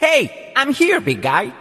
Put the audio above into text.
Hey, I'm here, big guy.